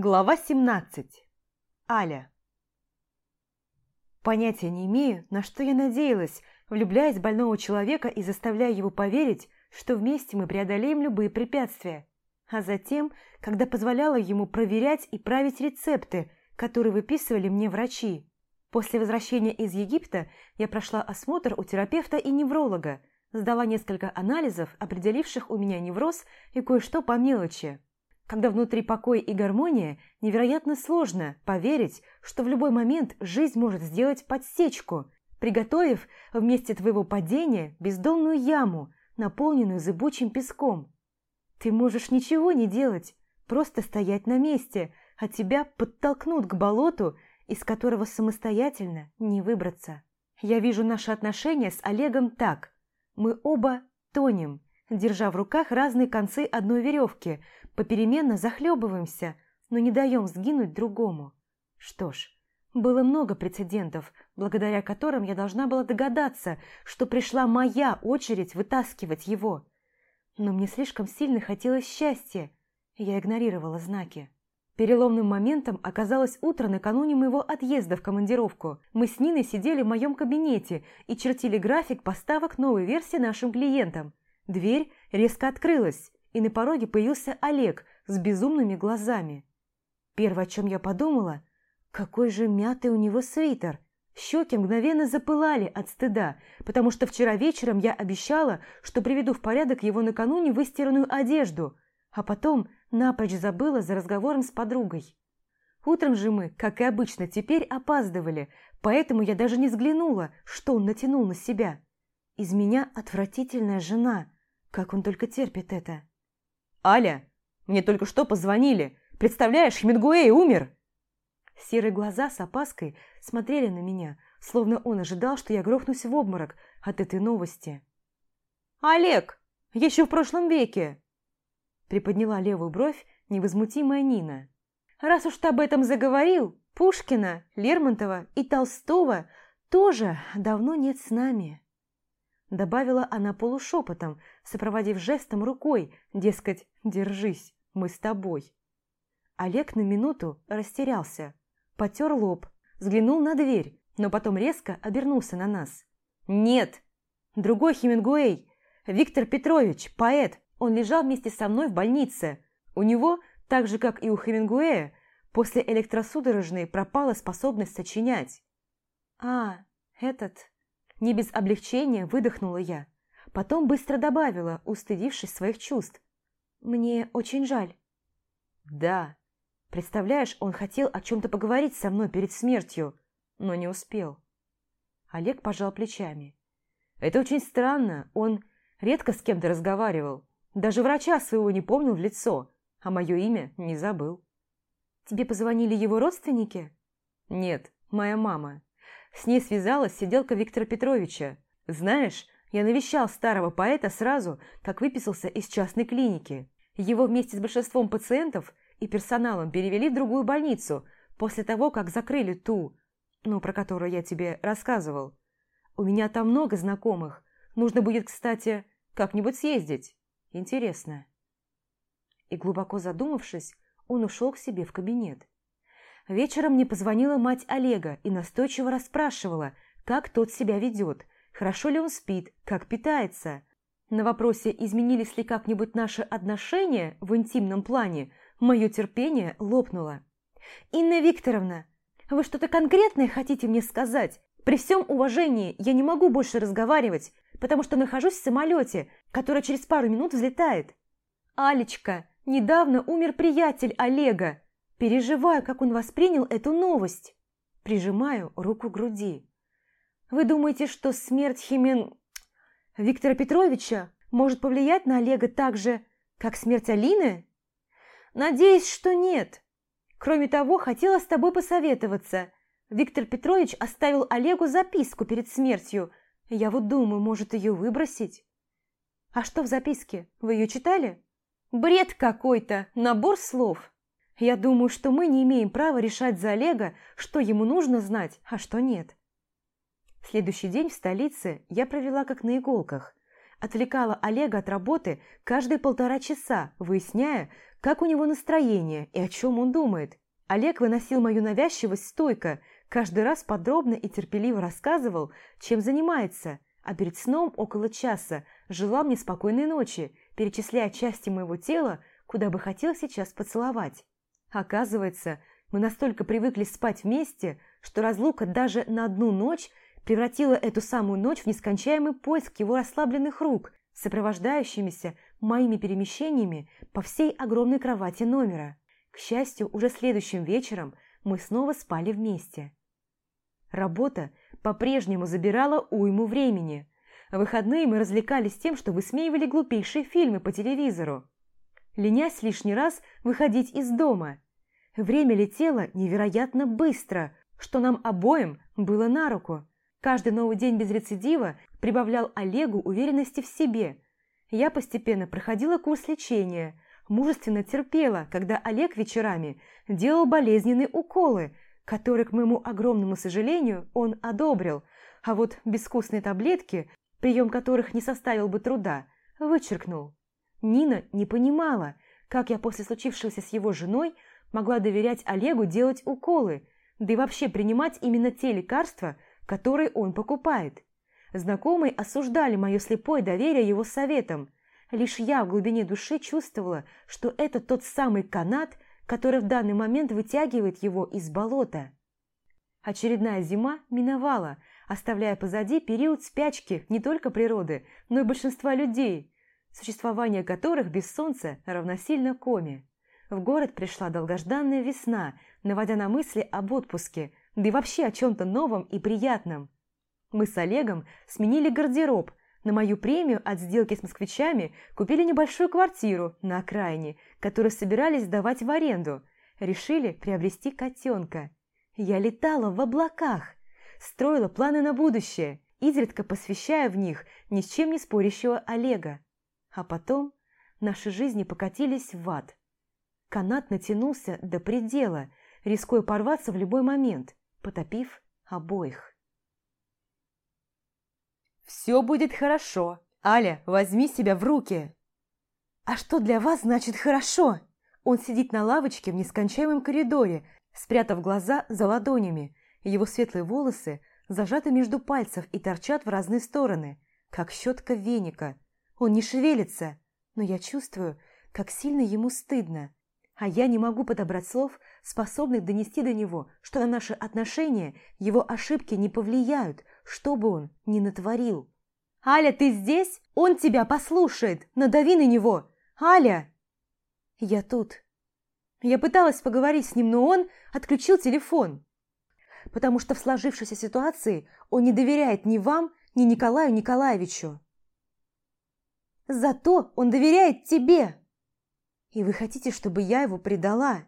Глава 17. Аля. Понятия не имею, на что я надеялась, влюбляясь в больного человека и заставляя его поверить, что вместе мы преодолеем любые препятствия. А затем, когда позволяла ему проверять и править рецепты, которые выписывали мне врачи. После возвращения из Египта я прошла осмотр у терапевта и невролога, сдала несколько анализов, определивших у меня невроз и кое-что по мелочи. Когда внутри покой и гармония, невероятно сложно поверить, что в любой момент жизнь может сделать подсечку, приготовив вместе твоего падения бездонную яму, наполненную зыбучим песком. Ты можешь ничего не делать, просто стоять на месте, а тебя подтолкнут к болоту, из которого самостоятельно не выбраться. Я вижу наши отношения с Олегом так. Мы оба тонем, держа в руках разные концы одной веревки, попеременно захлебываемся, но не даем сгинуть другому. Что ж, было много прецедентов, благодаря которым я должна была догадаться, что пришла моя очередь вытаскивать его. Но мне слишком сильно хотелось счастья, и я игнорировала знаки. Переломным моментом оказалось утро накануне моего отъезда в командировку. Мы с Ниной сидели в моем кабинете и чертили график поставок новой версии нашим клиентам. Дверь резко открылась, и на пороге появился Олег с безумными глазами. Первое, о чем я подумала, какой же мятый у него свитер. Щеки мгновенно запылали от стыда, потому что вчера вечером я обещала, что приведу в порядок его накануне выстиранную одежду, а потом напрочь забыла за разговором с подругой. Утром же мы, как и обычно, теперь опаздывали, поэтому я даже не взглянула, что он натянул на себя. Из меня отвратительная жена – как он только терпит это? «Аля, мне только что позвонили. Представляешь, Хемингуэй умер!» Серые глаза с опаской смотрели на меня, словно он ожидал, что я грохнусь в обморок от этой новости. «Олег! Еще в прошлом веке!» Приподняла левую бровь невозмутимая Нина. «Раз уж ты об этом заговорил, Пушкина, Лермонтова и Толстого тоже давно нет с нами». Добавила она полушепотом, сопроводив жестом рукой, дескать, держись, мы с тобой. Олег на минуту растерялся, потер лоб, взглянул на дверь, но потом резко обернулся на нас. «Нет! Другой Хемингуэй! Виктор Петрович, поэт! Он лежал вместе со мной в больнице. У него, так же как и у Хемингуэя, после электросудорожной пропала способность сочинять». «А, этот...» Не без облегчения выдохнула я. Потом быстро добавила, устыдившись своих чувств. «Мне очень жаль». «Да. Представляешь, он хотел о чем-то поговорить со мной перед смертью, но не успел». Олег пожал плечами. «Это очень странно. Он редко с кем-то разговаривал. Даже врача своего не помнил в лицо, а мое имя не забыл». «Тебе позвонили его родственники?» «Нет, моя мама. С ней связалась сиделка Виктора Петровича. Знаешь, я навещал старого поэта сразу, как выписался из частной клиники. Его вместе с большинством пациентов и персоналом перевели в другую больницу после того, как закрыли ту, ну, про которую я тебе рассказывал. У меня там много знакомых. Нужно будет, кстати, как-нибудь съездить. Интересно. И глубоко задумавшись, он ушел к себе в кабинет. Вечером мне позвонила мать Олега и настойчиво расспрашивала, как тот себя ведет, хорошо ли он спит, как питается. На вопросе, изменились ли как-нибудь наши отношения в интимном плане, мое терпение лопнуло. «Инна Викторовна, вы что-то конкретное хотите мне сказать? При всем уважении я не могу больше разговаривать, потому что нахожусь в самолете, который через пару минут взлетает. Алечка, недавно умер приятель Олега, Переживаю, как он воспринял эту новость. Прижимаю руку к груди. Вы думаете, что смерть Химен... Виктора Петровича может повлиять на Олега так же, как смерть Алины? Надеюсь, что нет. Кроме того, хотела с тобой посоветоваться. Виктор Петрович оставил Олегу записку перед смертью. Я вот думаю, может ее выбросить. А что в записке? Вы ее читали? Бред какой-то, набор слов. Я думаю, что мы не имеем права решать за Олега, что ему нужно знать, а что нет. Следующий день в столице я провела как на иголках. Отвлекала Олега от работы каждые полтора часа, выясняя, как у него настроение и о чем он думает. Олег выносил мою навязчивость стойко, каждый раз подробно и терпеливо рассказывал, чем занимается, а перед сном около часа желал мне спокойной ночи, перечисляя части моего тела, куда бы хотел сейчас поцеловать. Оказывается, мы настолько привыкли спать вместе, что разлука даже на одну ночь превратила эту самую ночь в нескончаемый поиск его расслабленных рук, сопровождающимися моими перемещениями по всей огромной кровати номера. К счастью, уже следующим вечером мы снова спали вместе. Работа по-прежнему забирала уйму времени. В выходные мы развлекались тем, что высмеивали глупейшие фильмы по телевизору. Ленясь лишний раз выходить из дома. Время летело невероятно быстро, что нам обоим было на руку. Каждый новый день без рецидива прибавлял Олегу уверенности в себе. Я постепенно проходила курс лечения, мужественно терпела, когда Олег вечерами делал болезненные уколы – который, к моему огромному сожалению, он одобрил, а вот безвкусные таблетки, прием которых не составил бы труда, вычеркнул. Нина не понимала, как я после случившегося с его женой могла доверять Олегу делать уколы, да и вообще принимать именно те лекарства, которые он покупает. Знакомые осуждали мое слепое доверие его советам. Лишь я в глубине души чувствовала, что это тот самый канат – который в данный момент вытягивает его из болота. Очередная зима миновала, оставляя позади период спячки не только природы, но и большинства людей, существование которых без солнца равносильно коме. В город пришла долгожданная весна, наводя на мысли об отпуске, да и вообще о чем-то новом и приятном. Мы с Олегом сменили гардероб, на мою премию от сделки с москвичами купили небольшую квартиру на окраине, которую собирались сдавать в аренду. Решили приобрести котенка. Я летала в облаках, строила планы на будущее, изредка посвящая в них ни с чем не спорящего Олега. А потом наши жизни покатились в ад. Канат натянулся до предела, рискуя порваться в любой момент, потопив обоих. «Все будет хорошо. Аля, возьми себя в руки!» «А что для вас значит «хорошо»?» Он сидит на лавочке в нескончаемом коридоре, спрятав глаза за ладонями. Его светлые волосы зажаты между пальцев и торчат в разные стороны, как щетка веника. Он не шевелится, но я чувствую, как сильно ему стыдно. А я не могу подобрать слов, способных донести до него, что на наши отношения его ошибки не повлияют, что бы он ни натворил. «Аля, ты здесь? Он тебя послушает! Надави на него! Аля!» «Я тут». Я пыталась поговорить с ним, но он отключил телефон. Потому что в сложившейся ситуации он не доверяет ни вам, ни Николаю Николаевичу. Зато он доверяет тебе. И вы хотите, чтобы я его предала?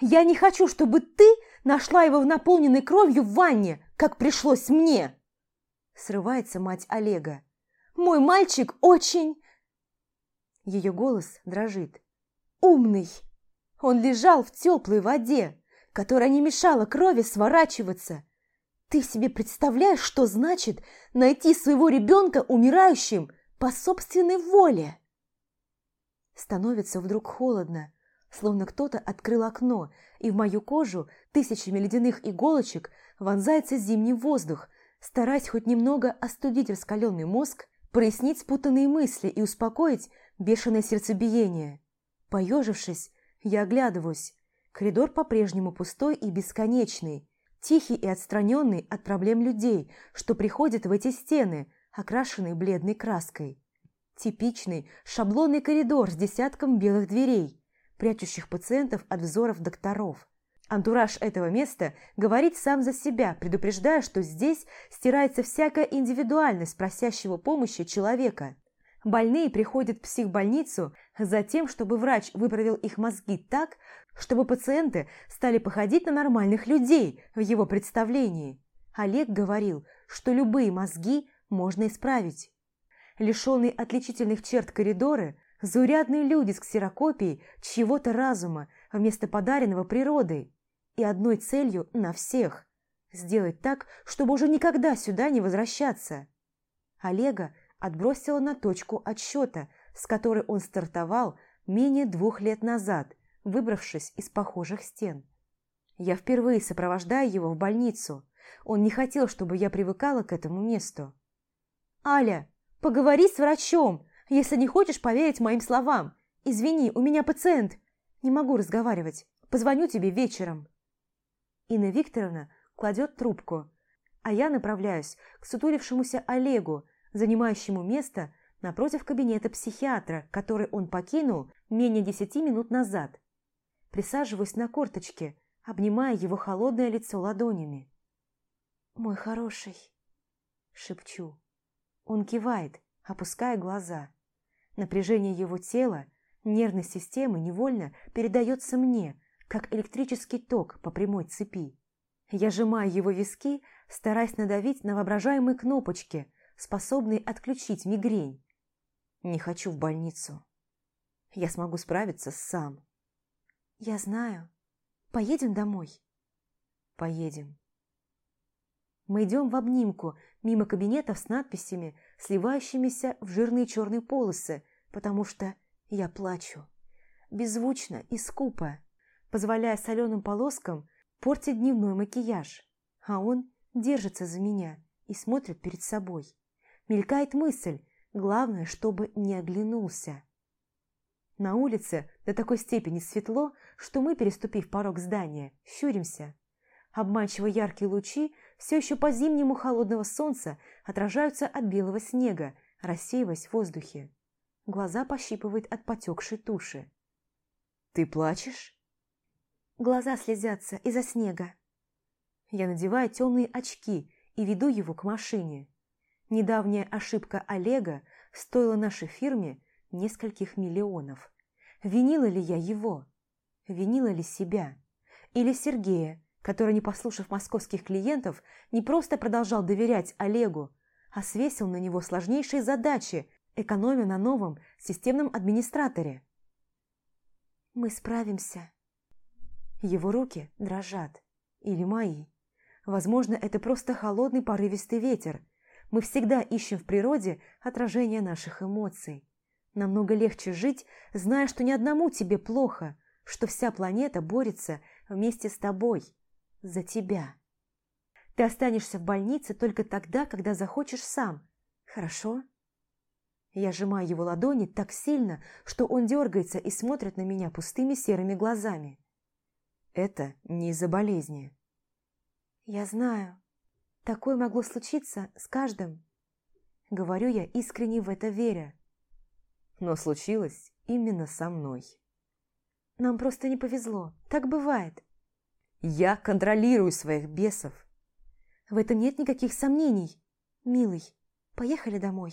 Я не хочу, чтобы ты нашла его в наполненной кровью в ванне, как пришлось мне!» Срывается мать Олега. «Мой мальчик очень...» Ее голос дрожит. «Умный! Он лежал в теплой воде, которая не мешала крови сворачиваться. Ты себе представляешь, что значит найти своего ребенка умирающим по собственной воле?» Становится вдруг холодно, словно кто-то открыл окно, и в мою кожу тысячами ледяных иголочек вонзается зимний воздух, стараясь хоть немного остудить раскаленный мозг, прояснить спутанные мысли и успокоить бешеное сердцебиение. Поежившись, я оглядываюсь. Коридор по-прежнему пустой и бесконечный, тихий и отстраненный от проблем людей, что приходят в эти стены, окрашенные бледной краской. Типичный шаблонный коридор с десятком белых дверей, прячущих пациентов от взоров докторов. Антураж этого места говорит сам за себя, предупреждая, что здесь стирается всякая индивидуальность просящего помощи человека. Больные приходят в психбольницу за тем, чтобы врач выправил их мозги так, чтобы пациенты стали походить на нормальных людей в его представлении. Олег говорил, что любые мозги можно исправить. Лишенные отличительных черт коридоры Заурядные люди с ксерокопией чьего-то разума вместо подаренного природой и одной целью на всех – сделать так, чтобы уже никогда сюда не возвращаться. Олега отбросила на точку отсчета, с которой он стартовал менее двух лет назад, выбравшись из похожих стен. Я впервые сопровождаю его в больницу. Он не хотел, чтобы я привыкала к этому месту. «Аля, поговори с врачом, если не хочешь поверить моим словам. Извини, у меня пациент. Не могу разговаривать. Позвоню тебе вечером». Инна Викторовна кладет трубку, а я направляюсь к сутулившемуся Олегу, занимающему место напротив кабинета психиатра, который он покинул менее десяти минут назад. Присаживаюсь на корточке, обнимая его холодное лицо ладонями. «Мой хороший», — шепчу. Он кивает, опуская глаза. Напряжение его тела, нервной системы невольно передается мне, как электрический ток по прямой цепи. Я сжимаю его виски, стараясь надавить на воображаемые кнопочки, способные отключить мигрень. Не хочу в больницу. Я смогу справиться сам. Я знаю. Поедем домой? Поедем. Мы идем в обнимку, мимо кабинетов с надписями, сливающимися в жирные черные полосы, потому что я плачу. Беззвучно и скупо, позволяя соленым полоскам портить дневной макияж. А он держится за меня и смотрит перед собой. Мелькает мысль, главное, чтобы не оглянулся. На улице до такой степени светло, что мы, переступив порог здания, щуримся. Обманчиво яркие лучи все еще по зимнему холодного солнца отражаются от белого снега, рассеиваясь в воздухе. Глаза пощипывает от потекшей туши. «Ты плачешь?» Глаза слезятся из-за снега. Я надеваю темные очки и веду его к машине. Недавняя ошибка Олега стоила нашей фирме нескольких миллионов. Винила ли я его? Винила ли себя? Или Сергея, который, не послушав московских клиентов, не просто продолжал доверять Олегу, а свесил на него сложнейшие задачи, экономя на новом системном администраторе. «Мы справимся». Его руки дрожат. Или мои. Возможно, это просто холодный порывистый ветер. Мы всегда ищем в природе отражение наших эмоций. Намного легче жить, зная, что ни одному тебе плохо, что вся планета борется вместе с тобой, за тебя. Ты останешься в больнице только тогда, когда захочешь сам. Хорошо? Я сжимаю его ладони так сильно, что он дергается и смотрит на меня пустыми серыми глазами. Это не из-за болезни. Я знаю. Такое могло случиться с каждым. Говорю я, искренне в это веря но случилось именно со мной. Нам просто не повезло, так бывает. Я контролирую своих бесов. В этом нет никаких сомнений. Милый, поехали домой.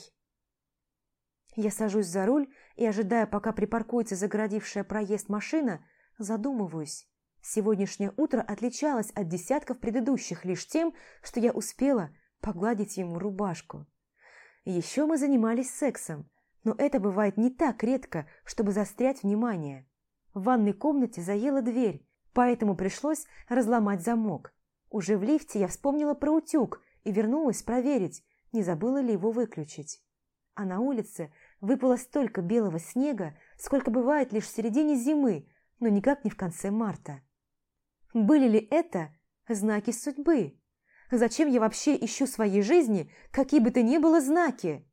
Я сажусь за руль и, ожидая, пока припаркуется загородившая проезд машина, задумываюсь. Сегодняшнее утро отличалось от десятков предыдущих лишь тем, что я успела погладить ему рубашку. Еще мы занимались сексом, но это бывает не так редко, чтобы застрять внимание. В ванной комнате заела дверь, поэтому пришлось разломать замок. Уже в лифте я вспомнила про утюг и вернулась проверить, не забыла ли его выключить. А на улице выпало столько белого снега, сколько бывает лишь в середине зимы, но никак не в конце марта. Были ли это знаки судьбы? Зачем я вообще ищу в своей жизни какие бы то ни было знаки?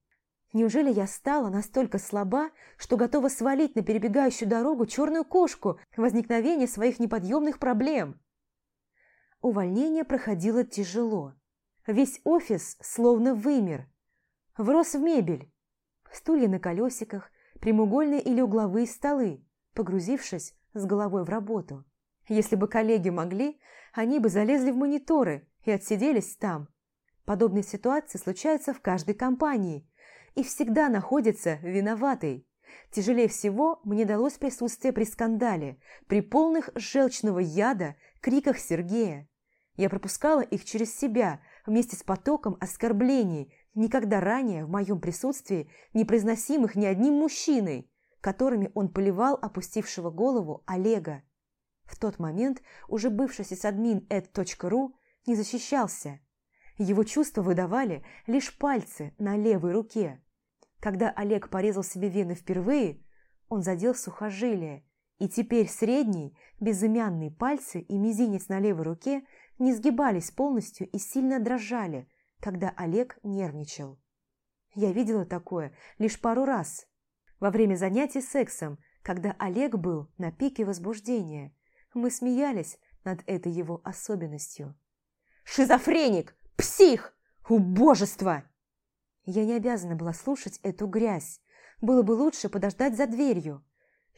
Неужели я стала настолько слаба, что готова свалить на перебегающую дорогу черную кошку возникновение своих неподъемных проблем? Увольнение проходило тяжело. Весь офис словно вымер. Врос в мебель. Стулья на колесиках, прямоугольные или угловые столы, погрузившись с головой в работу. Если бы коллеги могли, они бы залезли в мониторы и отсиделись там. Подобные ситуации случаются в каждой компании – и всегда находится виноватый. Тяжелее всего мне далось присутствие при скандале, при полных желчного яда криках Сергея. Я пропускала их через себя вместе с потоком оскорблений, никогда ранее в моем присутствии не произносимых ни одним мужчиной, которыми он поливал опустившего голову Олега. В тот момент уже бывший сисадмин ed.ru не защищался. Его чувства выдавали лишь пальцы на левой руке. Когда Олег порезал себе вены впервые, Он задел сухожилие, и теперь средний, безымянные пальцы и мизинец на левой руке не сгибались полностью и сильно дрожали, когда Олег нервничал. Я видела такое лишь пару раз. Во время занятий сексом, когда Олег был на пике возбуждения, мы смеялись над этой его особенностью. «Шизофреник! Псих! Убожество!» Я не обязана была слушать эту грязь. Было бы лучше подождать за дверью.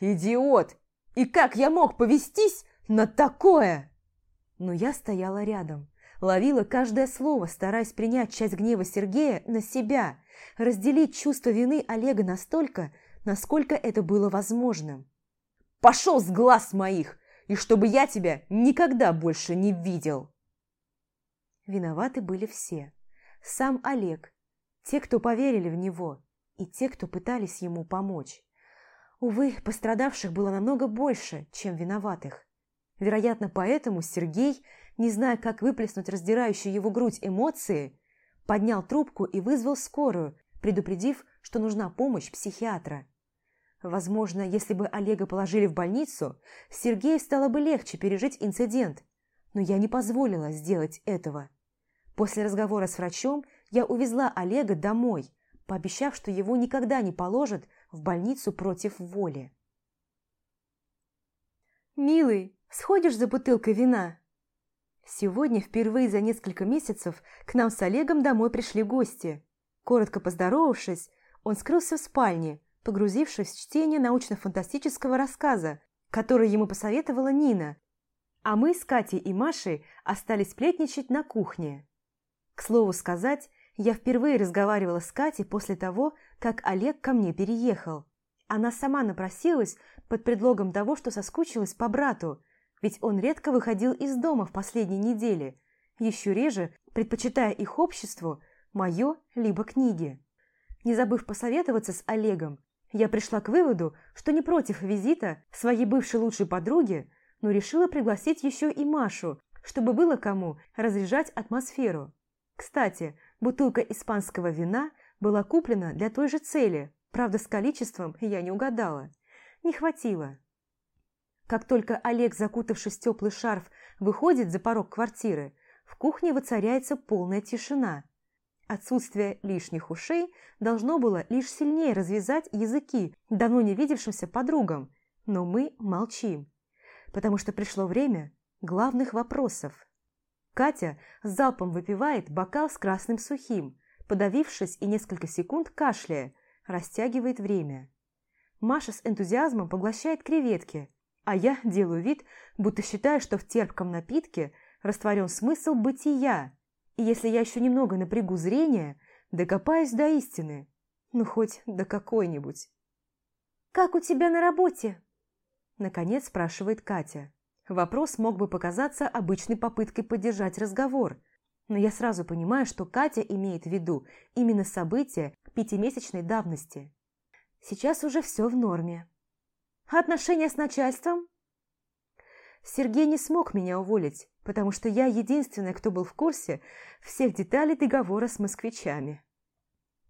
«Идиот! И как я мог повестись на такое?» Но я стояла рядом, ловила каждое слово, стараясь принять часть гнева Сергея на себя, разделить чувство вины Олега настолько, насколько это было возможным. «Пошел с глаз моих, и чтобы я тебя никогда больше не видел!» Виноваты были все. Сам Олег, те, кто поверили в него, и те, кто пытались ему помочь. Увы, пострадавших было намного больше, чем виноватых. Вероятно, поэтому Сергей, не зная, как выплеснуть раздирающую его грудь эмоции, поднял трубку и вызвал скорую, предупредив, что нужна помощь психиатра. Возможно, если бы Олега положили в больницу, Сергею стало бы легче пережить инцидент, но я не позволила сделать этого. После разговора с врачом я увезла Олега домой, пообещав, что его никогда не положат в больницу против воли. «Милый, сходишь за бутылкой вина?» Сегодня, впервые за несколько месяцев, к нам с Олегом домой пришли гости. Коротко поздоровавшись, он скрылся в спальне, погрузившись в чтение научно-фантастического рассказа, который ему посоветовала Нина, а мы с Катей и Машей остались сплетничать на кухне. К слову сказать, я впервые разговаривала с Катей после того, как Олег ко мне переехал. Она сама напросилась под предлогом того, что соскучилась по брату, ведь он редко выходил из дома в последние недели, еще реже предпочитая их обществу мое либо книги. Не забыв посоветоваться с Олегом, я пришла к выводу, что не против визита своей бывшей лучшей подруги, но решила пригласить еще и Машу, чтобы было кому разряжать атмосферу. Кстати, бутылка испанского вина была куплена для той же цели, правда, с количеством я не угадала. Не хватило. Как только Олег, закутавшись в теплый шарф, выходит за порог квартиры, в кухне воцаряется полная тишина. Отсутствие лишних ушей должно было лишь сильнее развязать языки давно не видевшимся подругам, но мы молчим, потому что пришло время главных вопросов. Катя залпом выпивает бокал с красным сухим, подавившись и несколько секунд кашляя, растягивает время. Маша с энтузиазмом поглощает креветки, а я делаю вид, будто считаю, что в терпком напитке растворен смысл бытия, и если я еще немного напрягу зрение, докопаюсь до истины, ну хоть до какой-нибудь. «Как у тебя на работе?» Наконец спрашивает Катя. Вопрос мог бы показаться обычной попыткой поддержать разговор, но я сразу понимаю, что Катя имеет в виду именно события пятимесячной давности. Сейчас уже все в норме. Отношения с начальством? Сергей не смог меня уволить, потому что я единственная, кто был в курсе всех деталей договора с москвичами.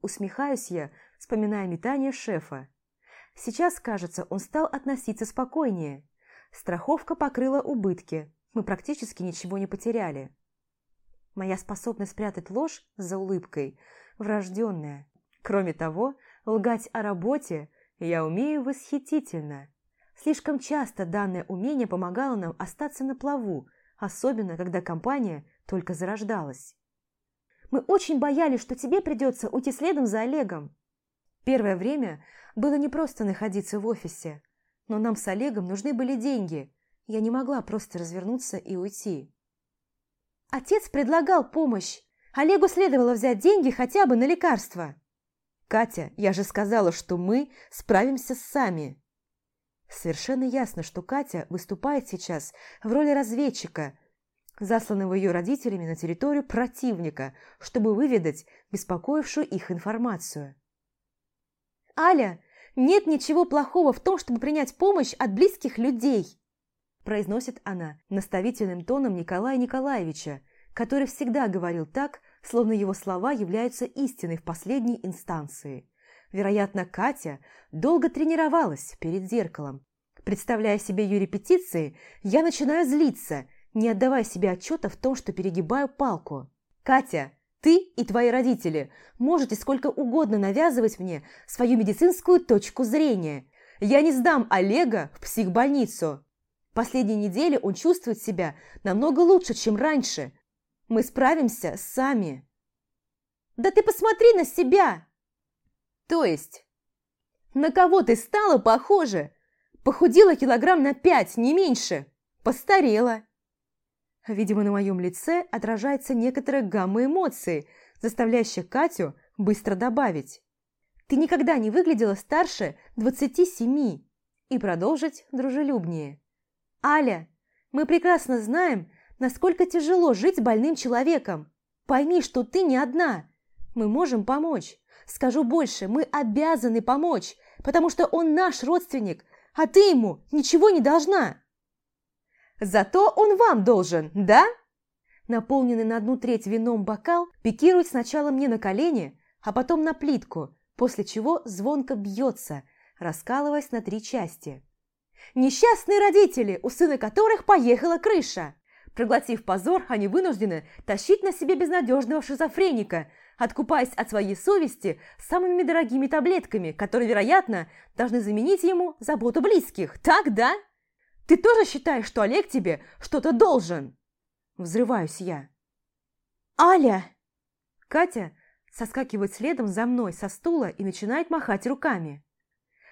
Усмехаюсь я, вспоминая метание шефа. Сейчас, кажется, он стал относиться спокойнее, Страховка покрыла убытки, мы практически ничего не потеряли. Моя способность спрятать ложь за улыбкой врожденная. Кроме того, лгать о работе я умею восхитительно. Слишком часто данное умение помогало нам остаться на плаву, особенно когда компания только зарождалась. Мы очень боялись, что тебе придется уйти следом за Олегом. Первое время было непросто находиться в офисе но нам с Олегом нужны были деньги. Я не могла просто развернуться и уйти. Отец предлагал помощь. Олегу следовало взять деньги хотя бы на лекарства. «Катя, я же сказала, что мы справимся сами». Совершенно ясно, что Катя выступает сейчас в роли разведчика, засланного ее родителями на территорию противника, чтобы выведать беспокоившую их информацию. «Аля, нет ничего плохого в том, чтобы принять помощь от близких людей», произносит она наставительным тоном Николая Николаевича, который всегда говорил так, словно его слова являются истиной в последней инстанции. Вероятно, Катя долго тренировалась перед зеркалом. Представляя себе ее репетиции, я начинаю злиться, не отдавая себе отчета в том, что перегибаю палку. «Катя, ты и твои родители можете сколько угодно навязывать мне свою медицинскую точку зрения. Я не сдам Олега в психбольницу. Последние недели он чувствует себя намного лучше, чем раньше. Мы справимся сами». «Да ты посмотри на себя!» «То есть?» «На кого ты стала похожа? Похудела килограмм на пять, не меньше. Постарела». Видимо, на моем лице отражается некоторая гамма эмоций, заставляющая Катю быстро добавить. «Ты никогда не выглядела старше двадцати семи» и продолжить дружелюбнее. «Аля, мы прекрасно знаем, насколько тяжело жить больным человеком. Пойми, что ты не одна. Мы можем помочь. Скажу больше, мы обязаны помочь, потому что он наш родственник, а ты ему ничего не должна». Зато он вам должен, да?» Наполненный на одну треть вином бокал пикирует сначала мне на колени, а потом на плитку, после чего звонко бьется, раскалываясь на три части. «Несчастные родители, у сына которых поехала крыша!» Проглотив позор, они вынуждены тащить на себе безнадежного шизофреника, откупаясь от своей совести самыми дорогими таблетками, которые, вероятно, должны заменить ему заботу близких. Так, да? Ты тоже считаешь, что Олег тебе что-то должен?» Взрываюсь я. «Аля!» Катя соскакивает следом за мной со стула и начинает махать руками.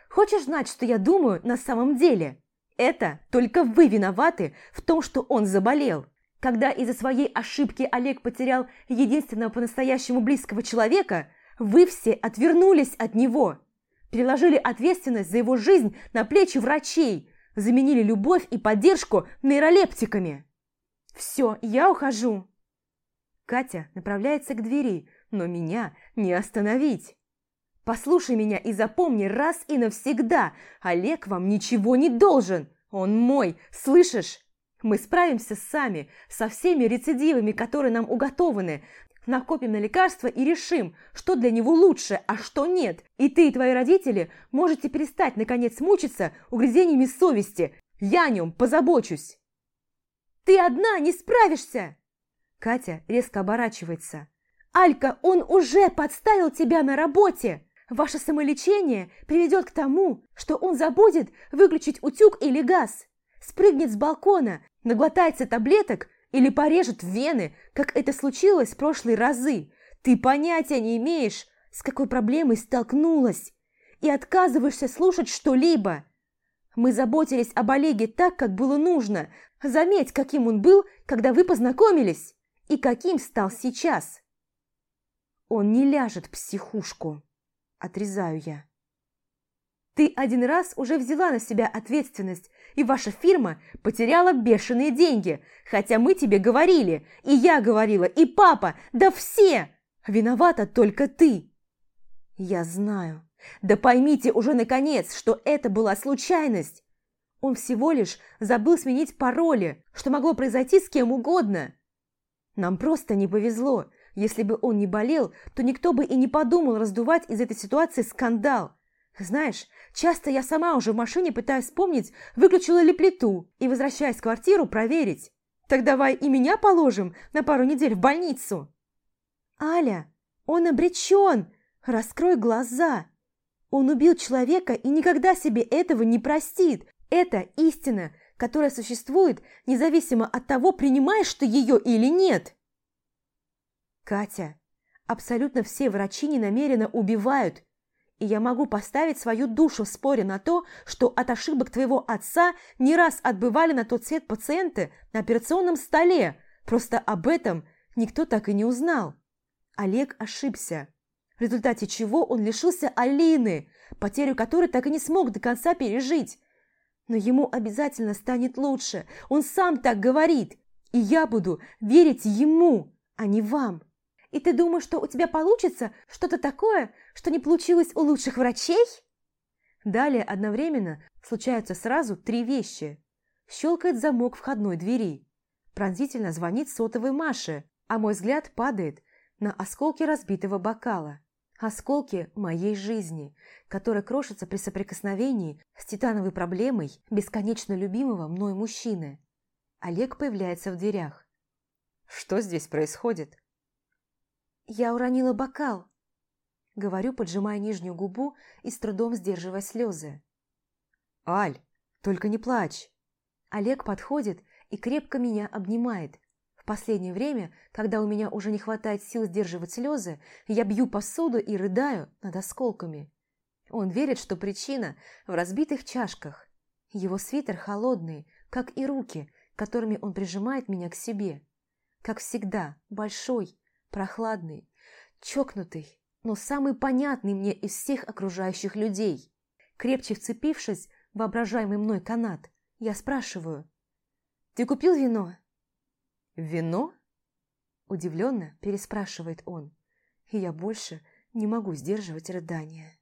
«Хочешь знать, что я думаю на самом деле? Это только вы виноваты в том, что он заболел. Когда из-за своей ошибки Олег потерял единственного по-настоящему близкого человека, вы все отвернулись от него, переложили ответственность за его жизнь на плечи врачей, заменили любовь и поддержку нейролептиками. «Все, я ухожу!» Катя направляется к двери, но меня не остановить. «Послушай меня и запомни раз и навсегда, Олег вам ничего не должен, он мой, слышишь? Мы справимся сами, со всеми рецидивами, которые нам уготованы, накопим на лекарства и решим, что для него лучше, а что нет. И ты и твои родители можете перестать, наконец, мучиться угрызениями совести. Я о нем позабочусь. Ты одна не справишься!» Катя резко оборачивается. «Алька, он уже подставил тебя на работе! Ваше самолечение приведет к тому, что он забудет выключить утюг или газ, спрыгнет с балкона, наглотается таблеток или порежут вены, как это случилось в прошлые разы. Ты понятия не имеешь, с какой проблемой столкнулась, и отказываешься слушать что-либо. Мы заботились об Олеге так, как было нужно. Заметь, каким он был, когда вы познакомились, и каким стал сейчас. Он не ляжет в психушку, отрезаю я. Ты один раз уже взяла на себя ответственность, и ваша фирма потеряла бешеные деньги, хотя мы тебе говорили, и я говорила, и папа, да все! Виновата только ты!» «Я знаю. Да поймите уже наконец, что это была случайность. Он всего лишь забыл сменить пароли, что могло произойти с кем угодно. Нам просто не повезло. Если бы он не болел, то никто бы и не подумал раздувать из этой ситуации скандал. Знаешь, часто я сама уже в машине пытаюсь вспомнить, выключила ли плиту, и, возвращаясь в квартиру, проверить. Так давай и меня положим на пару недель в больницу. Аля, он обречен! Раскрой глаза! Он убил человека и никогда себе этого не простит. Это истина, которая существует независимо от того, принимаешь ты ее или нет. Катя, абсолютно все врачи не намеренно убивают, и я могу поставить свою душу в споре на то, что от ошибок твоего отца не раз отбывали на тот свет пациенты на операционном столе. Просто об этом никто так и не узнал. Олег ошибся, в результате чего он лишился Алины, потерю которой так и не смог до конца пережить. Но ему обязательно станет лучше, он сам так говорит, и я буду верить ему, а не вам. И ты думаешь, что у тебя получится что-то такое, что не получилось у лучших врачей? Далее одновременно случаются сразу три вещи. Щелкает замок входной двери. Пронзительно звонит сотовый Маше, а мой взгляд падает на осколки разбитого бокала. Осколки моей жизни, которая крошится при соприкосновении с титановой проблемой бесконечно любимого мной мужчины. Олег появляется в дверях. «Что здесь происходит?» «Я уронила бокал», — говорю, поджимая нижнюю губу и с трудом сдерживая слезы. «Аль, только не плачь!» Олег подходит и крепко меня обнимает, последнее время, когда у меня уже не хватает сил сдерживать слезы, я бью посуду и рыдаю над осколками. Он верит, что причина в разбитых чашках. Его свитер холодный, как и руки, которыми он прижимает меня к себе. Как всегда, большой, прохладный, чокнутый, но самый понятный мне из всех окружающих людей. Крепче вцепившись в воображаемый мной канат, я спрашиваю. «Ты купил вино?» «Вино?» Удивленно переспрашивает он, и я больше не могу сдерживать рыдания.